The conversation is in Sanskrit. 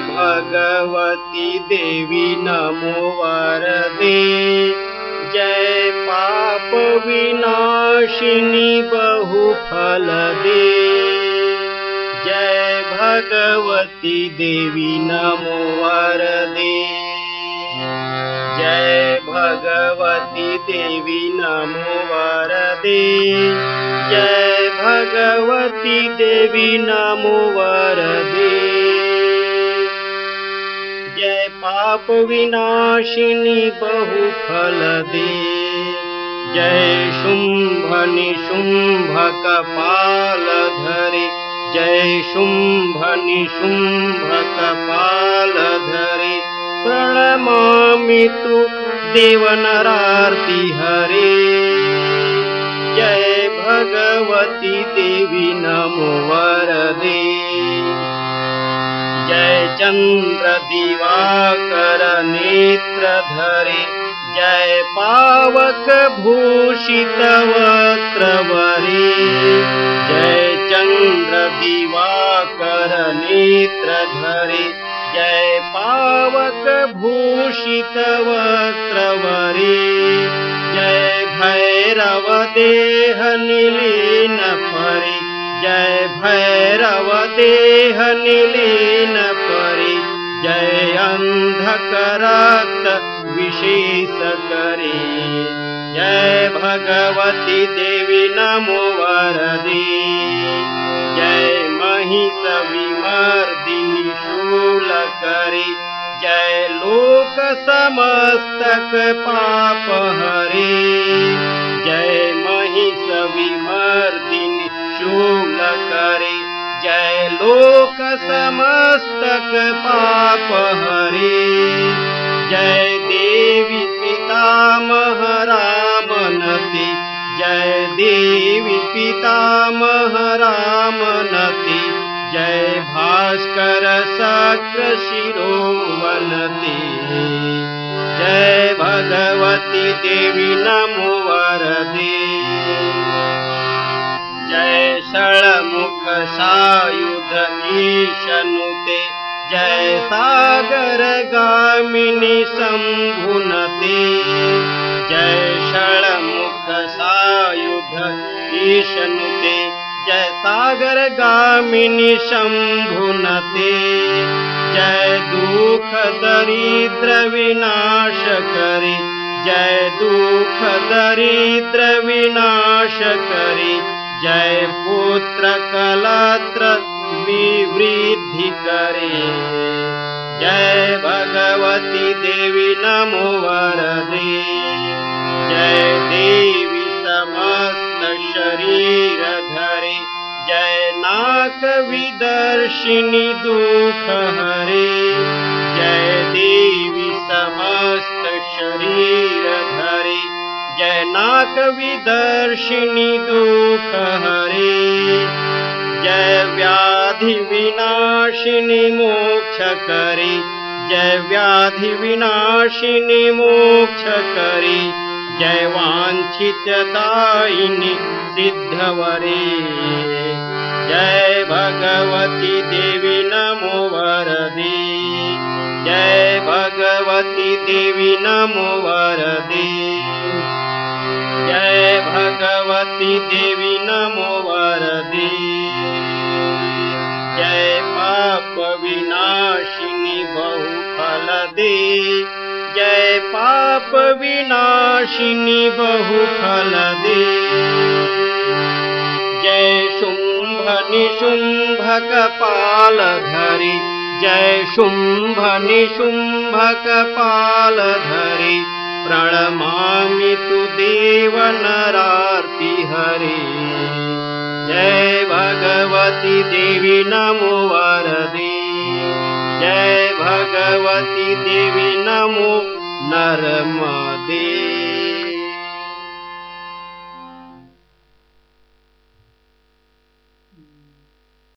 भगवती देवी नमो वरदे। जय पाप विनाशिनी बहुफल दे जय भगवती देवी नमो वरदे। जय भगवती देवी नमो वरदे। जय भगवती देवी नमो वरदे पाप विनाशिनी बहुफल दे जय शुंभ निशुंभ कपाल धरे जय शुंभ निशुंभ कपाल धरे प्रणमामि तु देवनरार्ति हरे। जय भगवती देवी नमो वरदे चन्द्र दिवाकर नेत्र धरे जय पावक भूषित वक्त्रवरे जय चन्द्र दिवाकर नेत्र धरे जय पावक भूषित वक्त्रवरे जय भैरव देह निलीन परि जय भैरव देह निलीन परि जय अन्धकरात् करे। जय भगवती देवी नमो वरदे जय महिष विमर्दिनि शूल करे। जय लोक समस्तक पाप हरे जय महिष विमर्दिनि जय लोक समस्तक पाप हरे। जय देवी पितामह राम जय देवी पितामह राम जय भास्कर सक्र शिरोवनति। जय भगवती देवी सागर गामिनी शम्भुनते जय षण्मुख सायुध ईशनुते जय सागर गामिनी शम्भुनते जय दुख दरिद्र विनाश करि। जय दुख दरिद्र विनाश करि। जय पुत्र कलत्र विवृद्धि करे। जय भगवती देवी नमो वरदे। जय देवी समस्त शरीर धरे। जय नाक विदर्शिनी दुख हरे। जय देवी समस्त शरीर धरे। जय नाक विदर्शिनी दुख हरे। जय व्याधि विनाशिनी मोक्ष करि जय व्याधि विनाशिनी मोक्ष करि जय वाञ्छित दायिनि सिद्धवरे। जय भगवती देवी नमो वरदे। जय भगवती देवी नमो वरदे। जय भगवती देवी नमो वरदे। जय पाप विनाशिनी बहुफल दे जय शुंभ निशुंभ कपाल धरि जय शुंभ निशुंभ कपाल धरि प्रणमामि तु देव नरार्ति हरे। जय भगवती देवी नमो वरदे जय भगवती देवी नमो नर्मदे